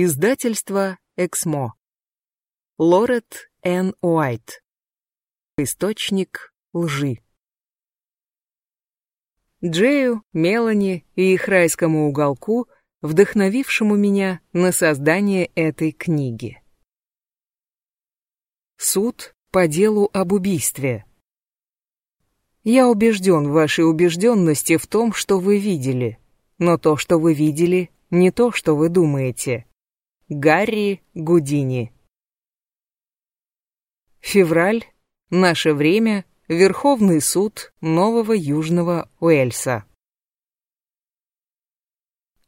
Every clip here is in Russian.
Издательство «Эксмо». Лорет Н. Уайт. Источник лжи. Джею, Мелани и их райскому уголку, вдохновившему меня на создание этой книги. Суд по делу об убийстве. Я убежден в вашей убежденности в том, что вы видели. Но то, что вы видели, не то, что вы думаете. Гарри Гудини. Февраль. Наше время. Верховный суд Нового Южного Уэльса.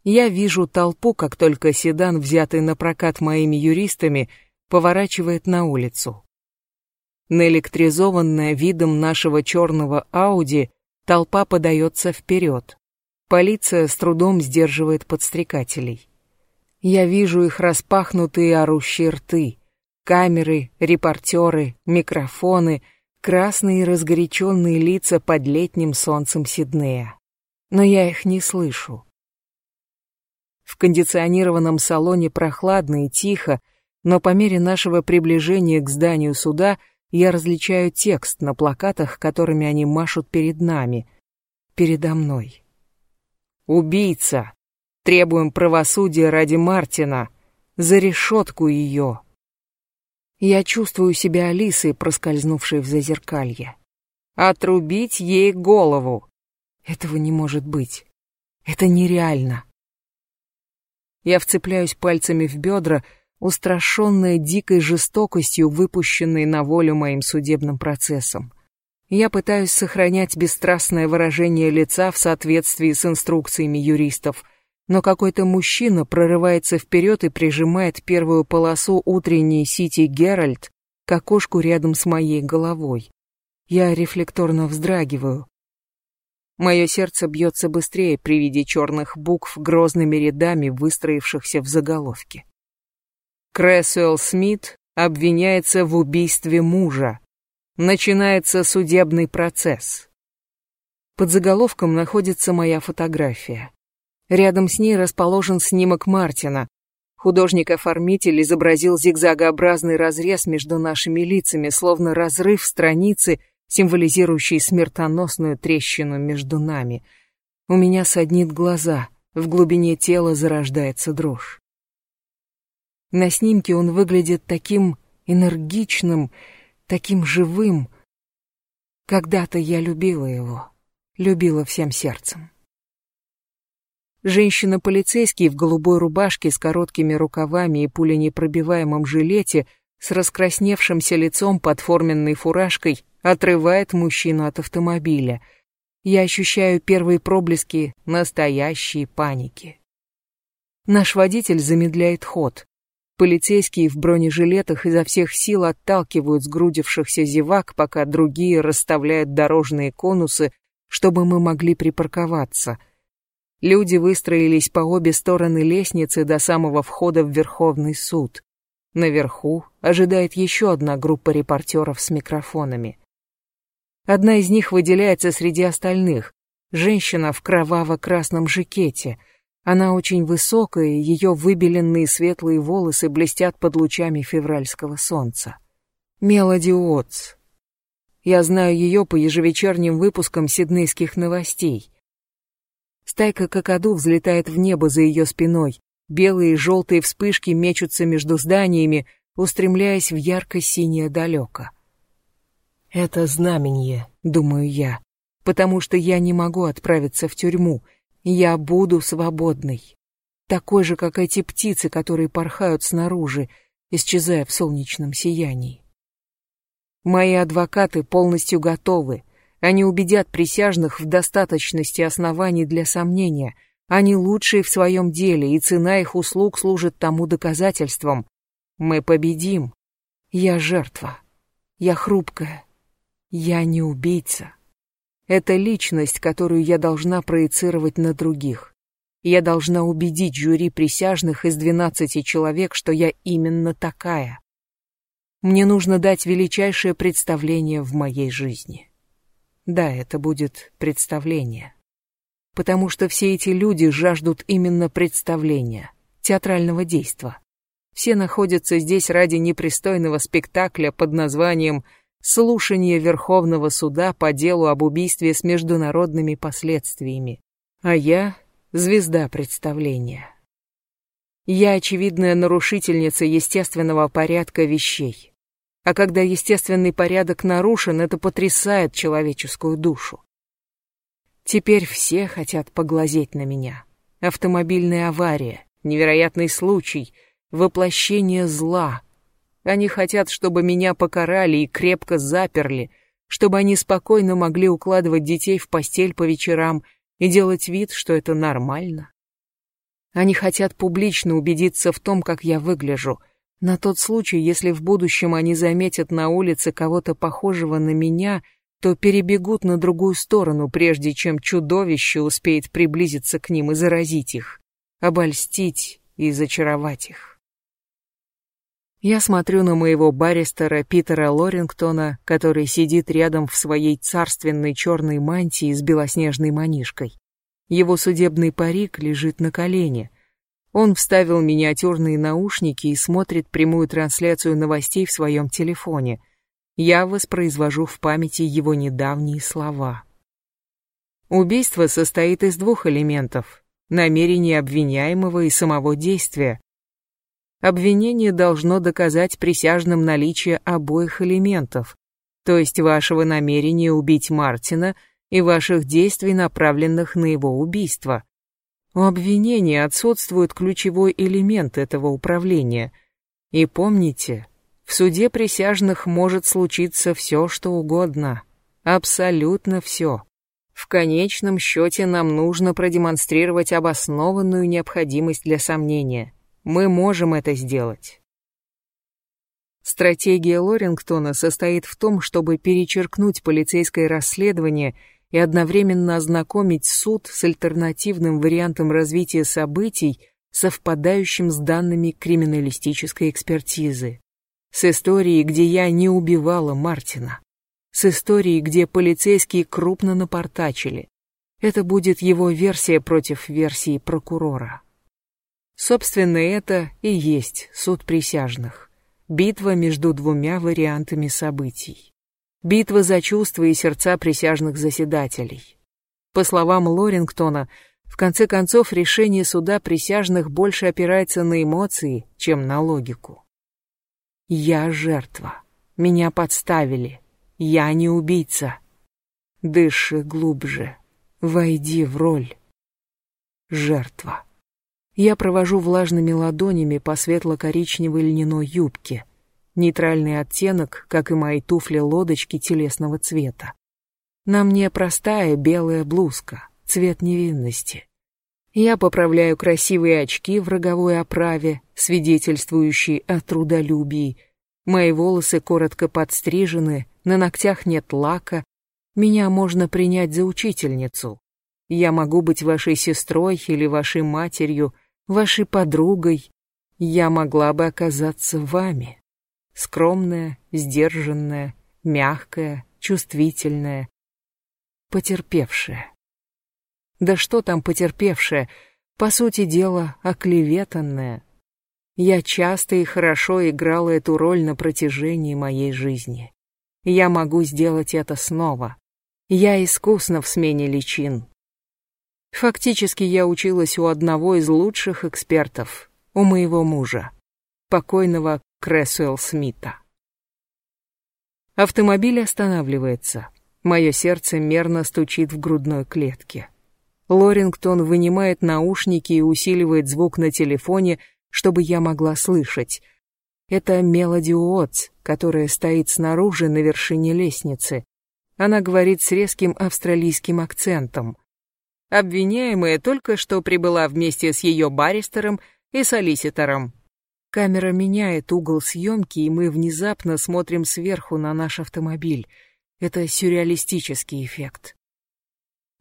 Я вижу толпу, как только седан, взятый на прокат моими юристами, поворачивает на улицу. Наэлектризованная видом нашего черного Ауди, толпа подается вперед. Полиция с трудом сдерживает подстрекателей. Я вижу их распахнутые орущие рты, камеры, репортеры, микрофоны, красные разгоряченные лица под летним солнцем Сиднея. Но я их не слышу. В кондиционированном салоне прохладно и тихо, но по мере нашего приближения к зданию суда я различаю текст на плакатах, которыми они машут перед нами, передо мной. «Убийца! Требуем правосудия ради Мартина! За решетку ее!» Я чувствую себя Алисой, проскользнувшей в зазеркалье. «Отрубить ей голову!» Этого не может быть. Это нереально. Я вцепляюсь пальцами в бедра, устрашенная дикой жестокостью, выпущенной на волю моим судебным процессом. Я пытаюсь сохранять бесстрастное выражение лица в соответствии с инструкциями юристов, но какой-то мужчина прорывается вперед и прижимает первую полосу утренней Сити Геральт к окошку рядом с моей головой. Я рефлекторно вздрагиваю. Мое сердце бьется быстрее при виде черных букв грозными рядами, выстроившихся в заголовке. Крэсуэлл Смит обвиняется в убийстве мужа. Начинается судебный процесс. Под заголовком находится моя фотография. Рядом с ней расположен снимок Мартина. Художник-оформитель изобразил зигзагообразный разрез между нашими лицами, словно разрыв страницы, символизирующий смертоносную трещину между нами. У меня саднит глаза, в глубине тела зарождается дрожь. На снимке он выглядит таким энергичным, таким живым. Когда-то я любила его, любила всем сердцем. Женщина-полицейский в голубой рубашке с короткими рукавами и пуленепробиваемом жилете с раскрасневшимся лицом под форменной фуражкой отрывает мужчину от автомобиля. Я ощущаю первые проблески настоящей паники. Наш водитель замедляет ход. Полицейские в бронежилетах изо всех сил отталкивают сгрудившихся зевак, пока другие расставляют дорожные конусы, чтобы мы могли припарковаться. Люди выстроились по обе стороны лестницы до самого входа в Верховный суд. Наверху ожидает еще одна группа репортеров с микрофонами. Одна из них выделяется среди остальных. Женщина в кроваво-красном жакете — она очень высокая, ее выбеленные светлые волосы блестят под лучами февральского солнца. Мелоди Уотс. Я знаю ее по ежевечерним выпускам сиднейских новостей. Стайка какаду взлетает в небо за ее спиной. Белые и желтые вспышки мечутся между зданиями, устремляясь в ярко-синее далеко. Это знамение, думаю я, потому что я не могу отправиться в тюрьму — я буду свободной. Такой же, как эти птицы, которые порхают снаружи, исчезая в солнечном сиянии. Мои адвокаты полностью готовы. Они убедят присяжных в достаточности оснований для сомнения. Они лучшие в своем деле, и цена их услуг служит тому доказательством. Мы победим. Я жертва. Я хрупкая. Я не убийца. Это личность, которую я должна проецировать на других. Я должна убедить жюри присяжных из 12 человек, что я именно такая. Мне нужно дать величайшее представление в моей жизни. Да, это будет представление. Потому что все эти люди жаждут именно представления, театрального действа. Все находятся здесь ради непристойного спектакля под названием «Слушание Верховного суда по делу об убийстве с международными последствиями». А я — звезда представления. Я очевидная нарушительница естественного порядка вещей. А когда естественный порядок нарушен, это потрясает человеческую душу. Теперь все хотят поглазеть на меня. Автомобильная авария, невероятный случай, воплощение зла. Они хотят, чтобы меня покарали и крепко заперли, чтобы они спокойно могли укладывать детей в постель по вечерам и делать вид, что это нормально. Они хотят публично убедиться в том, как я выгляжу, на тот случай, если в будущем они заметят на улице кого-то похожего на меня — то перебегут на другую сторону, прежде чем чудовище успеет приблизиться к ним и заразить их, обольстить и зачаровать их. Я смотрю на моего баристера Питера Лорингтона, который сидит рядом в своей царственной черной мантии с белоснежной манишкой. Его судебный парик лежит на колене. Он вставил миниатюрные наушники и смотрит прямую трансляцию новостей в своем телефоне — я воспроизвожу в памяти его недавние слова. Убийство состоит из двух элементов – намерения обвиняемого и самого действия. Обвинение должно доказать присяжным наличие обоих элементов, то есть вашего намерения убить Мартина и ваших действий, направленных на его убийство. У обвинения отсутствует ключевой элемент этого управления. И помните, в суде присяжных может случиться все, что угодно. Абсолютно все. В конечном счете нам нужно продемонстрировать обоснованную необходимость для сомнения. Мы можем это сделать. Стратегия Лорингтона состоит в том, чтобы перечеркнуть полицейское расследование и одновременно ознакомить суд с альтернативным вариантом развития событий, совпадающим с данными криминалистической экспертизы. С историей, где я не убивала Мартина. С историей, где полицейские крупно напортачили. Это будет его версия против версии прокурора. Собственно, это и есть суд присяжных. Битва между двумя вариантами событий. Битва за чувства и сердца присяжных заседателей. По словам Лорингтона, в конце концов решение суда присяжных больше опирается на эмоции, чем на логику. Я жертва. Меня подставили. Я не убийца. Дыши глубже. Войди в роль. Жертва. Я провожу влажными ладонями по светло-коричневой льняной юбке. Нейтральный оттенок, как и мои туфли-лодочки телесного цвета. На мне простая белая блузка, цвет невинности. Я поправляю красивые очки в роговой оправе, свидетельствующие о трудолюбии. Мои волосы коротко подстрижены, на ногтях нет лака. Меня можно принять за учительницу. Я могу быть вашей сестрой или вашей матерью, вашей подругой. Я могла бы оказаться вами. Скромная, сдержанная, мягкая, чувствительная, потерпевшая. Да что там потерпевшая, по сути дела, оклеветанная. Я часто и хорошо играла эту роль на протяжении моей жизни. Я могу сделать это снова. Я искусна в смене личин. Фактически я училась у одного из лучших экспертов, у моего мужа, покойного Крэсуэлл Смита. Автомобиль останавливается. Мое сердце мерно стучит в грудной клетке. Лорингтон вынимает наушники и усиливает звук на телефоне, чтобы я могла слышать. Это Мелоди Уотс, которая стоит снаружи на вершине лестницы. Она говорит с резким австралийским акцентом. Обвиняемая только что прибыла вместе с ее баристером и солиситором. Камера меняет угол съемки, и мы внезапно смотрим сверху на наш автомобиль. Это сюрреалистический эффект.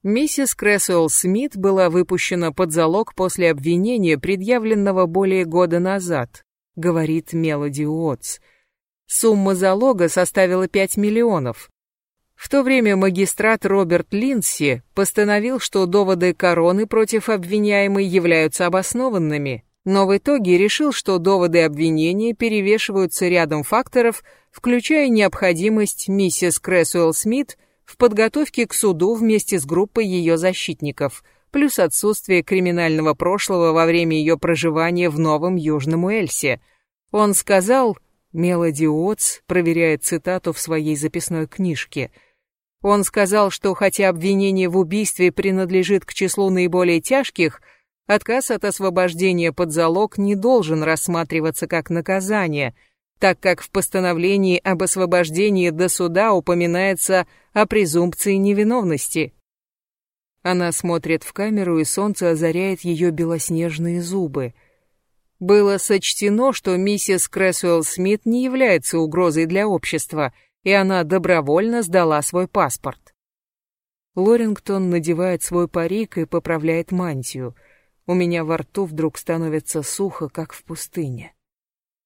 Миссис Крэсуэлл Смит была выпущена под залог после обвинения, предъявленного более года назад, говорит Мелоди Уотс. Сумма залога составила 5 миллионов. В то время магистрат Роберт Линдси постановил, что доводы короны против обвиняемой являются обоснованными, но в итоге решил, что доводы обвинения перевешиваются рядом факторов, включая необходимость миссис Крэсуэлл Смит в подготовке к суду вместе с группой ее защитников, плюс отсутствие криминального прошлого во время ее проживания в Новом Южном Уэльсе. Он сказал, Мелоди Уотс проверяет цитату в своей записной книжке, он сказал, что хотя обвинение в убийстве принадлежит к числу наиболее тяжких – Отказ от освобождения под залог не должен рассматриваться как наказание, так как в постановлении об освобождении до суда упоминается о презумпции невиновности. Она смотрит в камеру, и солнце озаряет ее белоснежные зубы. Было сочтено, что миссис Крэсуэлл Смит не является угрозой для общества, и она добровольно сдала свой паспорт. Лорингтон надевает свой парик и поправляет мантию — у меня во рту вдруг становится сухо, как в пустыне.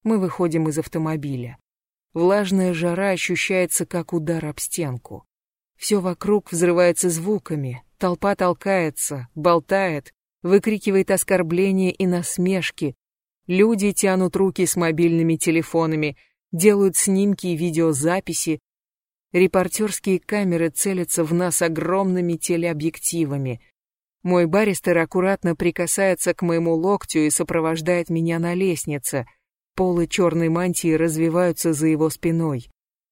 Мы выходим из автомобиля. Влажная жара ощущается, как удар об стенку. Все вокруг взрывается звуками, толпа толкается, болтает, выкрикивает оскорбления и насмешки. Люди тянут руки с мобильными телефонами, делают снимки и видеозаписи. Репортерские камеры целятся в нас огромными телеобъективами — мой баристер аккуратно прикасается к моему локтю и сопровождает меня на лестнице. Полы черной мантии развиваются за его спиной.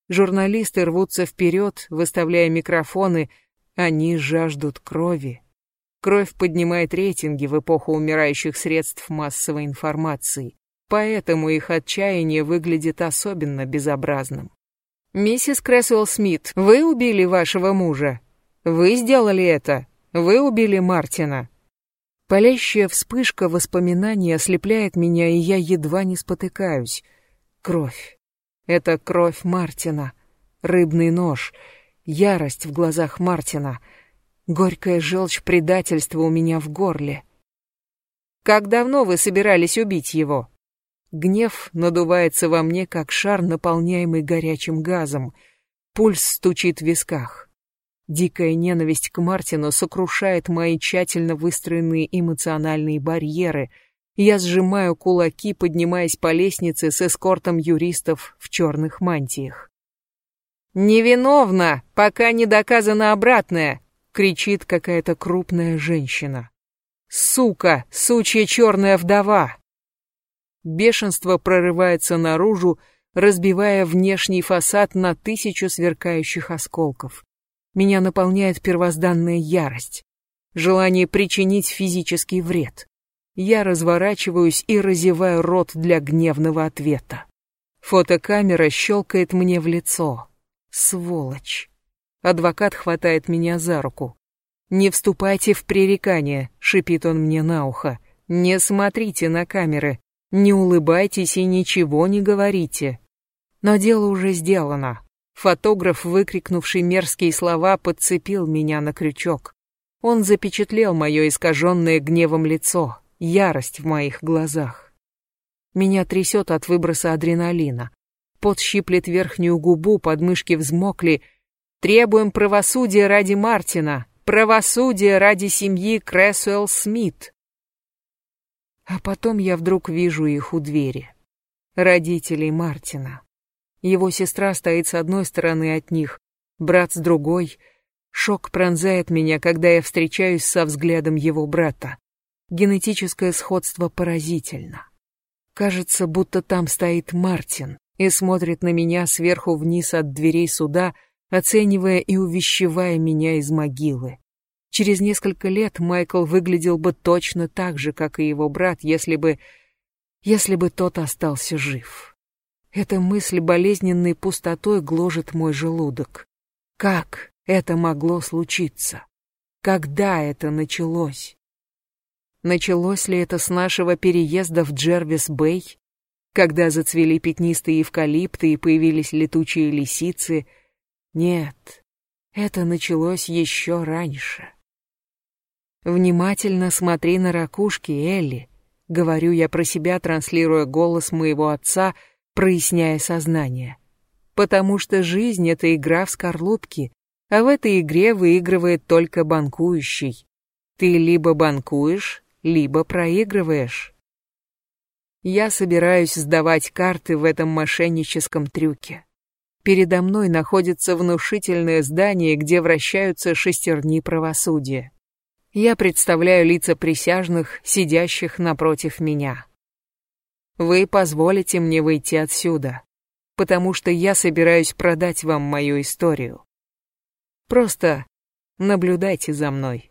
Журналисты рвутся вперед, выставляя микрофоны. Они жаждут крови. Кровь поднимает рейтинги в эпоху умирающих средств массовой информации. Поэтому их отчаяние выглядит особенно безобразным. «Миссис Крэсуэлл Смит, вы убили вашего мужа? Вы сделали это?» Вы убили Мартина. Палящая вспышка воспоминаний ослепляет меня, и я едва не спотыкаюсь. Кровь. Это кровь Мартина. Рыбный нож. Ярость в глазах Мартина. Горькая желчь предательства у меня в горле. Как давно вы собирались убить его? Гнев надувается во мне, как шар, наполняемый горячим газом. Пульс стучит в висках. Дикая ненависть к Мартину сокрушает мои тщательно выстроенные эмоциональные барьеры. Я сжимаю кулаки, поднимаясь по лестнице с эскортом юристов в черных мантиях. «Невиновна, пока не доказано обратное!» — кричит какая-то крупная женщина. «Сука, сучья черная вдова!» Бешенство прорывается наружу, разбивая внешний фасад на тысячу сверкающих осколков. Меня наполняет первозданная ярость, желание причинить физический вред. Я разворачиваюсь и разеваю рот для гневного ответа. Фотокамера щелкает мне в лицо. Сволочь. Адвокат хватает меня за руку. «Не вступайте в пререкание», — шипит он мне на ухо. «Не смотрите на камеры, не улыбайтесь и ничего не говорите». Но дело уже сделано. Фотограф, выкрикнувший мерзкие слова, подцепил меня на крючок. Он запечатлел мое искаженное гневом лицо, ярость в моих глазах. Меня трясет от выброса адреналина. Пот щиплет верхнюю губу, подмышки взмокли. Требуем правосудия ради Мартина, правосудия ради семьи Крэсуэлл Смит. А потом я вдруг вижу их у двери. Родителей Мартина. Его сестра стоит с одной стороны от них, брат с другой. Шок пронзает меня, когда я встречаюсь со взглядом его брата. Генетическое сходство поразительно. Кажется, будто там стоит Мартин и смотрит на меня сверху вниз от дверей суда, оценивая и увещевая меня из могилы. Через несколько лет Майкл выглядел бы точно так же, как и его брат, если бы... если бы тот остался жив. Эта мысль болезненной пустотой гложет мой желудок. Как это могло случиться? Когда это началось? Началось ли это с нашего переезда в Джервис-Бэй, когда зацвели пятнистые эвкалипты и появились летучие лисицы? Нет, это началось еще раньше. Внимательно смотри на ракушки, Элли. Говорю я про себя, транслируя голос моего отца — проясняя сознание. Потому что жизнь — это игра в скорлупки, а в этой игре выигрывает только банкующий. Ты либо банкуешь, либо проигрываешь. Я собираюсь сдавать карты в этом мошенническом трюке. Передо мной находится внушительное здание, где вращаются шестерни правосудия. Я представляю лица присяжных, сидящих напротив меня. Вы позволите мне выйти отсюда, потому что я собираюсь продать вам мою историю. Просто наблюдайте за мной.